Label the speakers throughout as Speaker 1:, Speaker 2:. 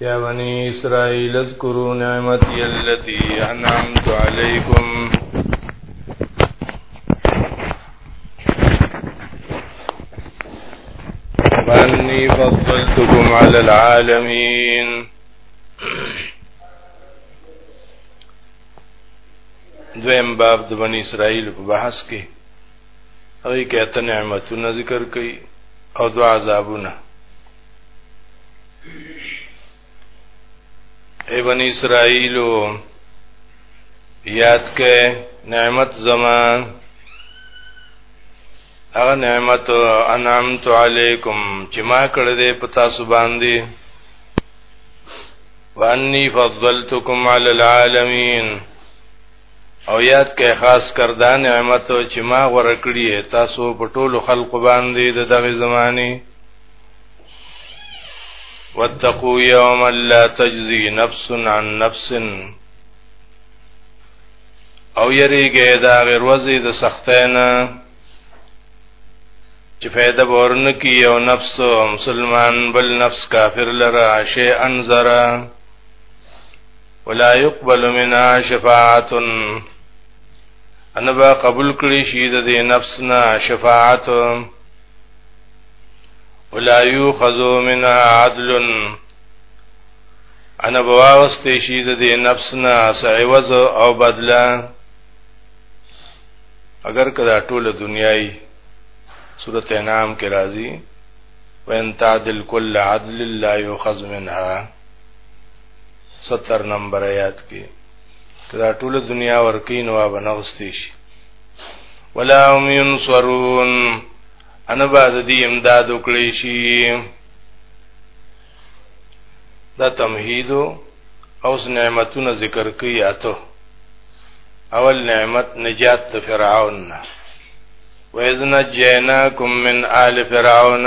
Speaker 1: يا بني إسرائيل اذكروا نعمتي التي أنعمت عليكم وأني فضلتكم على العالمين دویم باب د بنی اسرائیل په بحث کې هغه کې ته نعمتونه ذکر کړي او دعا عذابونه اے بنی اسرائیلو یاد کې نعمت زمان هغه نعمت انعمت علیکم چې ما کړ دې پتا سو باندې وانی فضلتکم علی العالمین او یاد کې خاص کر دا نعمت چې ما غوړه کړی تاسو په ټولو خلق باندې د دغه زمانه واتقوا يوما لا تجزي نفس عن نفس او یریږي دا غیر وزي د سختینا چې فائدہ ورن کی او نفس مسلمان بل نفس کافر لرا شی انذرا ولا يقبل منها شفاعت انبا قبول کړي شي د دې نفس نه شفاعت ولا يؤخذ منها عدل انا بواست شي د دې نفس نه سعوز او بدلا اگر کدا ټول دنیاي سورۃ انعام کې راځي وان تعدل كل عدل لا يؤخذ منها 70 نمبر آیات کې کدا ټول دنیا ورکی نو به نغستی شي ولا هم ينصرون ان بعد دې امداد وکړي شي دا تمهید او نعمتونه ذکر کوي اته اول نعمت نجات ته فرعون نه وَإِذْ نَجَّيْنَاكُمْ مِنْ آلِ فِرْعَوْنَ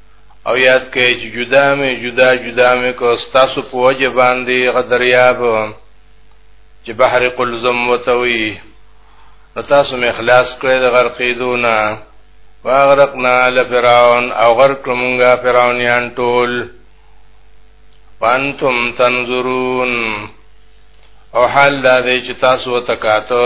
Speaker 1: او یاد کړئ چې جدا مې جدا جدا مې کو تاسو په وجه باندې غدریاب چې بحر قلزم وتوي نو تاسو مې خلاص کړئ د غرقیدونه واغرقنا لفرعون او غرق مونږه فرعونیان ټول وانتم تنظرون او حال دا دی چې تاسو وتکاتو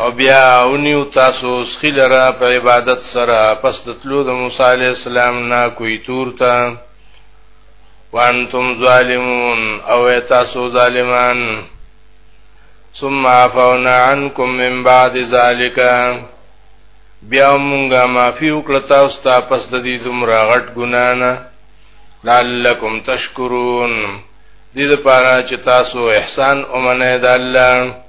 Speaker 1: او بیا اونیو تاسو سخی لرا په عبادت سره پس د تلو د موسی علی السلام نه کوی تور ته وانتم ظالمون او تاسو ظالمان ثم عفونا عنكم من بعد ذلك بیا مونږه معافی وکړه تاسو ته پس د دې دومره غټ ګنا نه لعلکم تشکرون دې لپاره چې تاسو احسان ومنئ د الله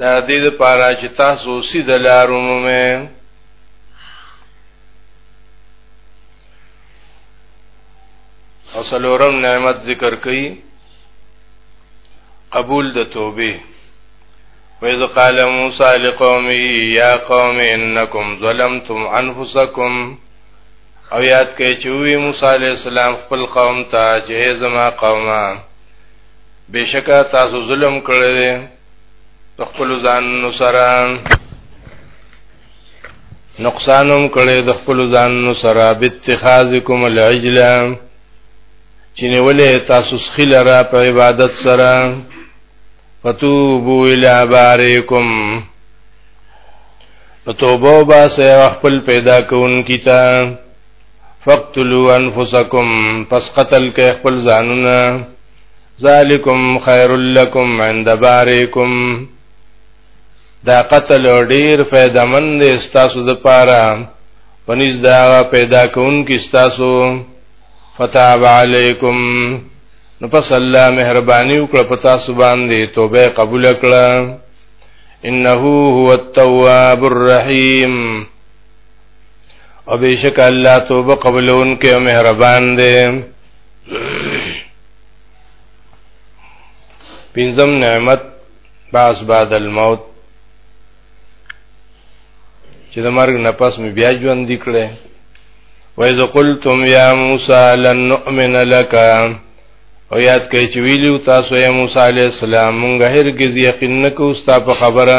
Speaker 1: دا دې لپاره چې تاسو سیده لار ومومئ او سلورم نعمت ذکر کړي قبول د توبه وَإِذْ قَالَ مُوسَى لِقَوْمِهِ يَا قَوْمِ إِنَّكُمْ ظَلَمْتُمْ أَنفُسَكُمْ او یاد کړئ چې وی موسی علی السلام خپل قوم ته چې زما قومه بشکا تاسو ظلم کړی دی په خپل ځان نو سره نقصانم کړی د خپل ځان نو سره باتخاذکم العجلا چې نیولې تاسو خل را په عبادت سره فتوبو الی باریکم توبه با سه خپل پیدا کون کیتا فقتلوا انفسکم پس قتل کې خپل ځانونه ذالکم خیر لکم عند باریکم دا قتل ډیر فیدمن دی ستاسو د پاره پنځ دا پیدا کون کی ستاسو فتاب علیکم نو پس الله مهرباني وکړه پتا سبحان دی توبه قبول کړه انه هو التواب الرحیم او بیشک الله توبه قبلون کې او مهربان دی پنځم نعمت باس بعد الموت چې د مرګ نه پس مې بیا ژوند کړي وَإِذْ قُلْتُمْ يَا مُوسَى لَن نُّؤْمِنَ لَكَ او یاد کړئ چې ویلو تاسو یې موسی عليه السلام مونږ هرگز یقین نکوو ستا په خبره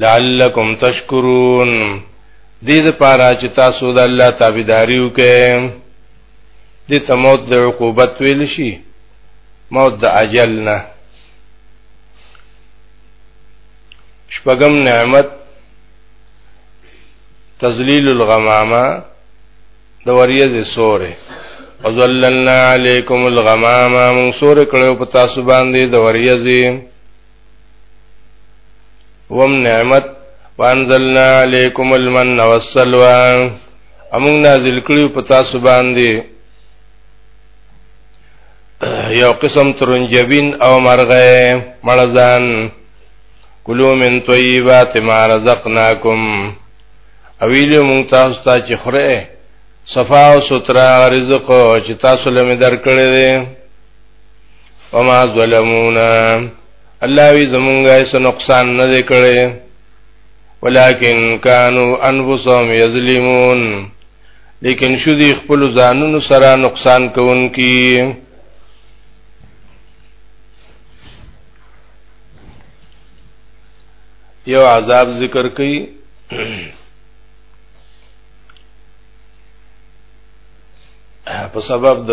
Speaker 1: لعلکم تشکرون دې لپاره چې تاسو د الله تابعداري وکړئ دې ته موت د عقوبت ویل شي موت د اجل نه شپږم نعمت تذلیل الغمامه د وریه د سوره وذللنا علیکم الغمامه من سوره کړو په تاسو باندې د وریه وم نعمت وانزلنا علیکم المن والسلوى امون نازل کړیو په تاسو باندې یو قسم ترنجبین او مرغه مړزان کلو من طیبات ما رزقناکم اویلو مون تاسو ته چې خره صفا او سترا رزق چې تاسو لمه درکړې وما ظلمونا الله وی زمونږه هیڅ نقصان نه دی کړی ولكن كانوا انفسهم يظلمون لیکن شو دی خپل ځانونو سره نقصان کوونکی یو عذاب ذکر کړي په سبب د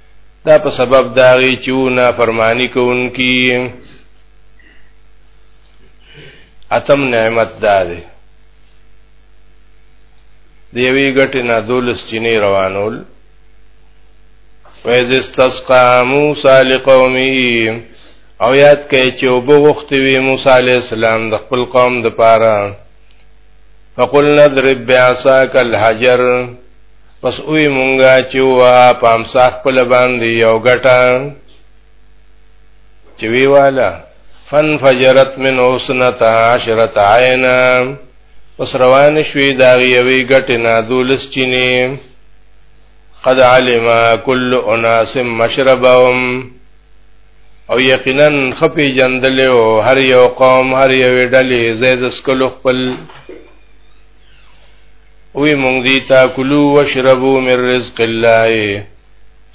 Speaker 1: دا په سبب داغي چې نه فرمانی کوونکی اتم نعمت دا دی د یوې ګټې نه دولس چینې روانول وَإِذِ اسْتَسْقَى مُوسَى لِقَوْمِهِ او یاد کړئ چې وبو غوښتي وي موسی عليه السلام د خپل قوم د پاره فقلنا اضرب بعصاك الحجر پس اوی مونږه چې وه په امسا خپل باندې یو ګټه چې وی والا فن فجرت من اوسنتا عشرت عینا پس روان شوی دا یوی ګټه نه دولس چینه قد علم كل اناس مشربهم او یقینا خپي جندل او هر یو قوم هر یو ډلې زید سکلو خپل وی مونږ دی تا کلو وشربو من رزق الله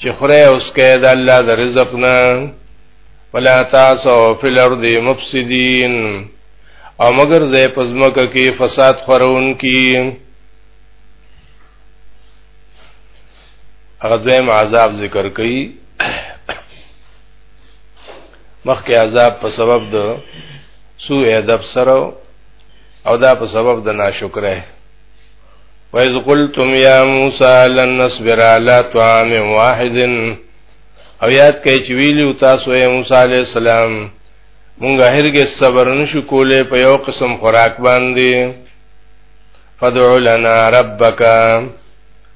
Speaker 1: چې خره اوس کې د الله د رزق نه ولا تاسو فی الارض مفسدین او مگر زې پزمک کې فساد خورون کی هغه دویم عذاب ذکر کړي مخکې عذاب په سبب د سوء ادب سره او دا په سبب د ناشکره وَإِذْ قُلْتُمْ يَا مُوسَى لَن نَّصْبِرَ عَلَى طَعَامٍ وَاحِدٍ او یاد کړئ چې ویلو تاسو یې موسی عليه السلام مونږه هرګه صبر نشو کولای په یو قسم خوراک باندې فدعو لنا ربک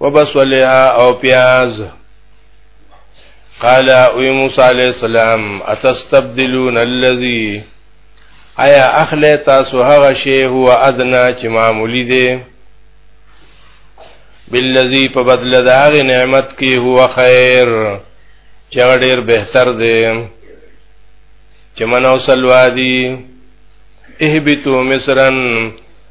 Speaker 1: وبصلها او پیاز قال وی موسی علیہ السلام اتستبدلون الذي ایا اخله تاسو هغه شی هو ادنا چې معمولی دی بالذي په بدل د هغه نعمت کې هو خیر چې ډیر بهتر دی چې منو سلوادي اهبتو مصرن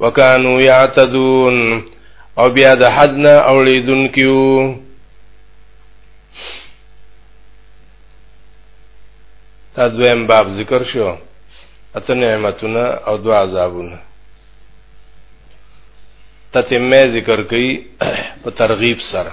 Speaker 1: وکانو یعتدون او بیا د حد نه اوړیدون کیو دا دویم باب ذکر شو اته نعمتونه او دو عذابونه تتمه ذکر کړي په ترغیب سره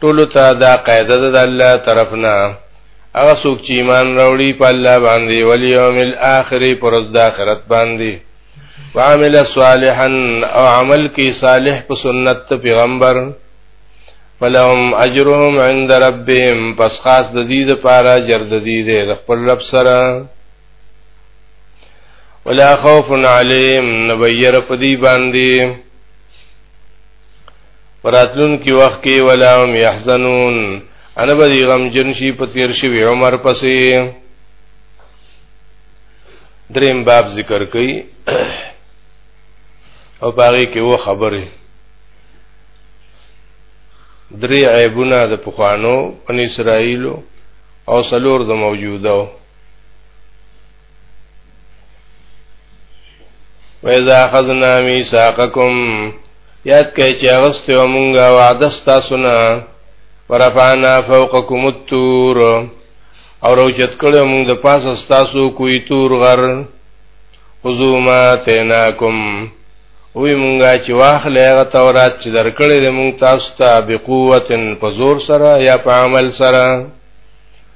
Speaker 1: ټولو ته دا قاعده ده د الله طرف نه هغه څوک چې ایمان راوړي په الله باندې او یوم الاخر پر ورځ د آخرت باندې وعمل صالحا او عمل کی صالح په سنت پیغمبر فلهم اجرهم عند ربهم پس خاص د دې لپاره اجر د دې د خپل رب سره ولا خوف عليهم نبير پدی باندې پراتلون کی وخت کې ولا هم يحزنون انا به غم جن شي په تیر شي عمر پسې دریم باب ذکر کړي او باغی کې و خبره درې عیبونه د پخوانو ان اسرائیلو او سلور د موجوده وَإِذَا أَخَذْنَا مِيثَاقَكُمْ یاد کړئ چې اغستې و مونږه وعده ستاسو نه ورفعنا فوقکم الطور او روچت کړو مونږ د پاسه ستاسو کوی تور غر خذو ما تیناکم وی مونږه چې واخلې هغه تورات چې درکړې د مونږ تاسو ته بقوتن په زور سره یا په عمل سره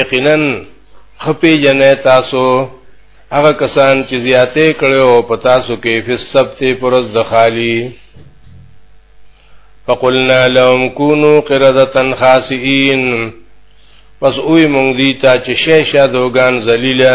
Speaker 1: یقینا خپې جنې تاسو هغه کسان چې زیاتې کړو په تاسو کې په سبت پرز د خالی فقلنا لهم كونوا قردة خاسئين پس اوی مونږ دی تا چې شې شادوغان ذلیلہ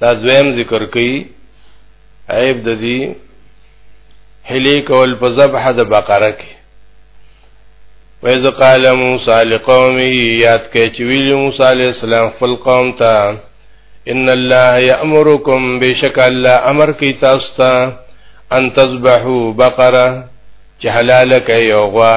Speaker 1: دا دویم ذکر کوي عیب د دې هلی کول په ذبح د بقره کې وإذ قال موسى لقومه یاد کې چې ویل موسی علی السلام خپل قوم ته ان الله یامرکم بشک الله امر کی تاسو ته ان تذبحوا بقره چې حلاله کوي او غوا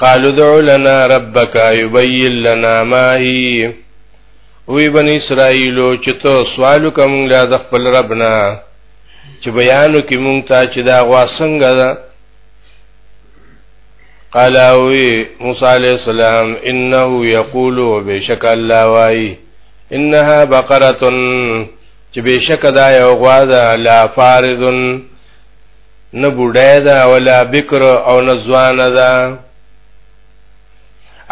Speaker 1: قالو دعو لنا ربک یبین لنا ما هی وی بنی اسرائیلو چې ته سوالو کوم لا د خپل ربنا چې بیانو کې مونږ ته چې دا غوا څنګه ده قال وی موسی علیہ السلام انه یقول بشک الله وای انها بقره چې بشک دا یو غوا ده لا فارضن نه بوډای ده ولا بکر او نه ځوان ده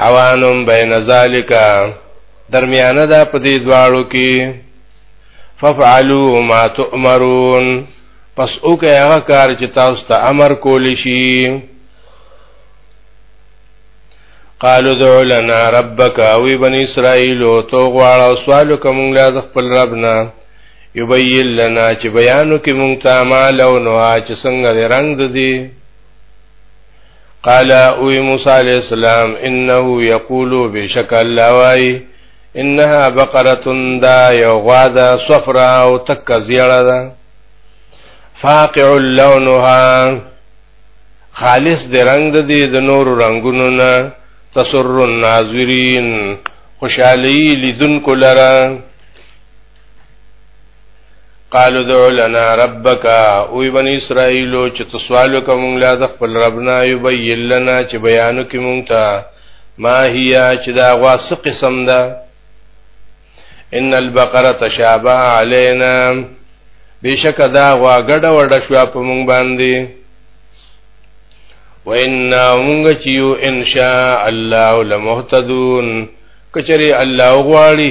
Speaker 1: اوانم بین ذالک درمیانه ده په دې دواړو کې ففعلوا ما تؤمرون پس اوکه هغه کار چې تاسو ته امر کول شي قالو دعو لنا ربک اوی بنی اسرائیلو تو غواړو سوالو کوم له خپل ربنا یبین لنا چې بیانو کې مونږ ته ما لو نو چې څنګه د رنگ د دي قال او موسی علی السلام انه یقول بشک الله وای انها بقره دا یو غواده صفرا او تک زیړه ده فاقع لونها خالص د رنگ د دې د نور رنگونو نه تسر الناظرین خوشحالی لیدونکو لره قالو دعو لنا ربک اوی بنی اسرائیلو چې تسوالو کوم لا د خپل ربنا یبین لنا چې بیانو کې مونږ ته ما هي چې دا غواس قسم ده ان البقره تشابه علينا بشک دا غوا ګډه وډه شو په مونږ باندې وان مونږ چې یو ان شاء الله لمهتدون کچری الله غواړي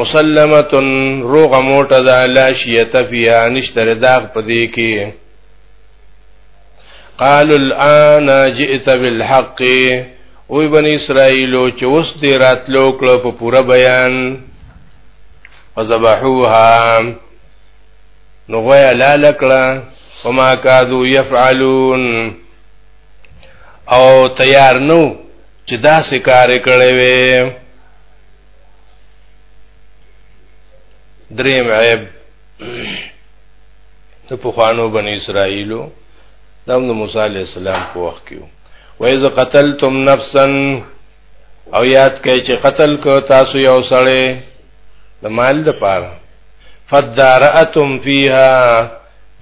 Speaker 1: مسلمه روغ موټه ده لا شیت فیها نشتر داغ پدې کې قالوا الان جئت بالحق او بنی اسرائیلو چې اوس دې راتلو کړو په پوره بیان فذبحوها نو غویا لاله کړه وما کادو یفعلون او تیار نو چې دا سکار کړي وي دریم عیب د پخوانو بنی اسرائیلو دم د موسی علی السلام په وخت کې و اذ قتلتم نفسا او یاد کړئ چې قتل کو تاسو یو سړی د مال د پاره فدارتم فیها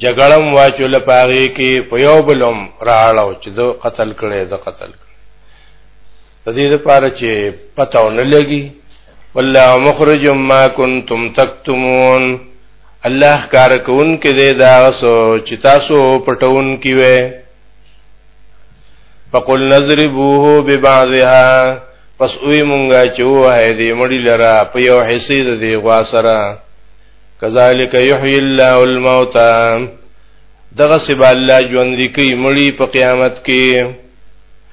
Speaker 1: جګړم واچو لپاره کې په یو بلم راړو چې دو قتل کړي د قتل کړي د دې لپاره چې پته ونه لګي والله مخرج ما کنتم تکتمون الله کار کون کې دې دا سو چې تاسو پټون کې وې فقل نضربوه ببعضها پس اوی مونږه چې وه دې مړی لرا په یو حصې دې غوا سره کذالک یحیی الله الموتى دغه سبا الله ژوند کوي مړی په قیامت کې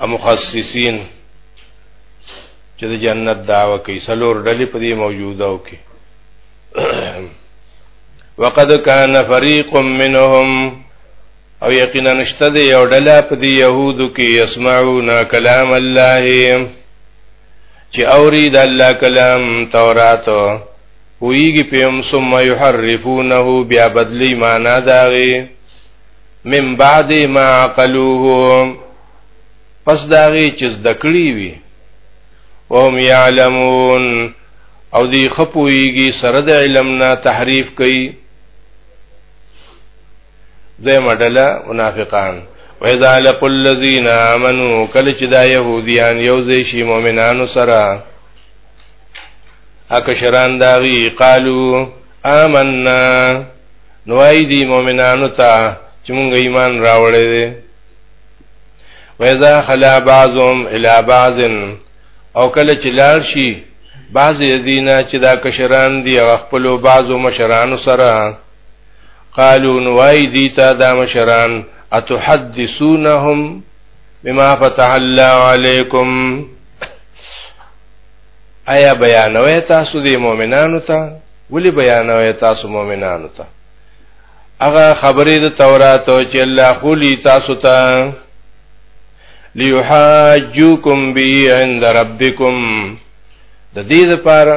Speaker 1: او مخصصین چې د جنت داوا کوي سلور ډلې په دې موجوده او کې وقد كان فريق منهم او یقینا نشته دی یو ډله په دې يهودو کې يسمعون كلام الله چې اوري د الله کلام تورات ویږي په هم ثم يحرفونه بیا بدلی معنا داغي من بعد ما عقلوه پس داغي چې زدکړي وي وهم يعلمون او دی خپويږي سره د علم نه تحریف کوي زي مدله منافقان واذا لقوا الذين امنوا کله چې دا يهوديان یو ځای شي مؤمنانو سره اکشران داغي قالو آمنا نوای دی مؤمنانو ته چې مونږ ایمان راوړې دي وإذا خلا بعضهم إلى بعض او کله چې لار شي بعض یذینا چې دا کشران دی خپل بعض مشران سره قالو نوای دی تا دا مشران اتحدثونهم بما فتح الله عليكم آیا بیانوي تاسو د مؤمنانو ته ولی بیانوي تاسو مؤمنانو ته هغه خبرې د تورات او چې الله خولي تاسو ته ليحاجوکم به عند ربکم د دې لپاره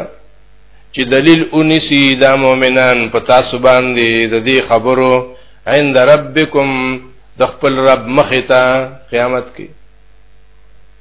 Speaker 1: چې دلیل اونیسی دا مؤمنان په تاسو باندې د دې خبرو عند ربکم د خپل رب مخه ته قیامت کې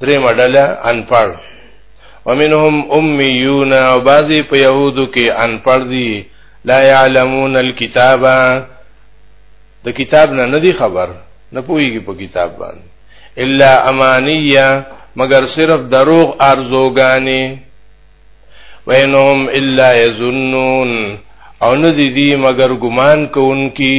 Speaker 1: درې مډله انپړ ومنهم امیون او بعضی په يهودو کې انپړ دي لا يعلمون الكتاب د کتاب نه ندي خبر نه پويږي په کتاب باندې الا امانیه مگر صرف دروغ ارزوګانی وینهم الا یظنون او ندی دی مگر ګمان کوونکی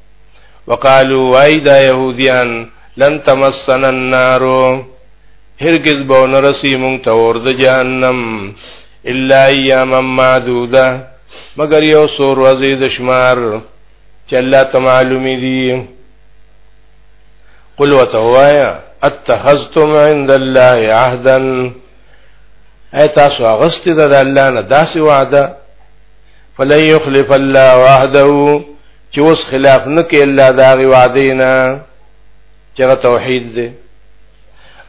Speaker 1: وقالو وای دا يهوديان لن تمسن النار هرگز به نرسي مونږ ته اور د جهنم الا ايام معدوده مگر یو سور ورځې د شمار چې الله ته معلومې دي قل وتوایا اتخذتم عند الله عهدا اي تاسو اغست د الله نه داسې وعده فلن يخلف الله وعده چې اوس خلاف نه کې الا دا غي وعده نه چې توحید دی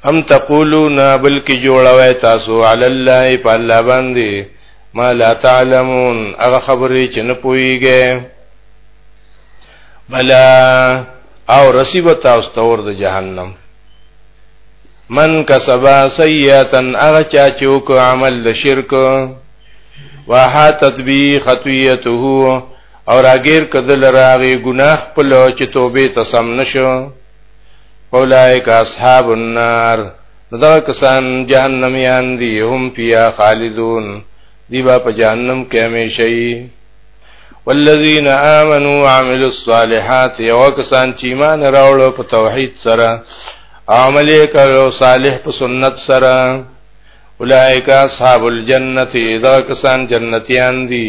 Speaker 1: ام تقولون بلکې جوړوي تاسو علی الله په الله باندې ما لا تعلمون هغه خبرې چې نه پويږي بلا او رسیب تاسو تور د جهنم من کسبا سیئتن اغا چا چوک عمل د شرک وحاتت بی خطویته او راګیر کدل راغي ګناه خپل چې توبه ته سم نشو اولائک اصحاب النار دا کسان جهنميان دي هم فيها خالدون دی با په جهنم کې همیشه وي والذین آمنوا وعملوا الصالحات یو کسان چې ایمان راوړل په توحید سره عمل کړو صالح په سنت سره اولئک اصحاب الجنه دا کسان جنتیان دي